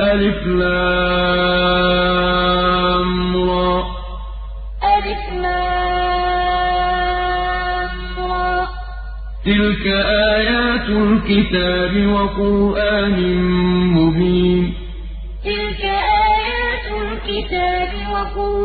ألف لام را. ألف لام را. تلك آيات الكتاب وقرآن مبين. تلك آيات الكتاب وقرآن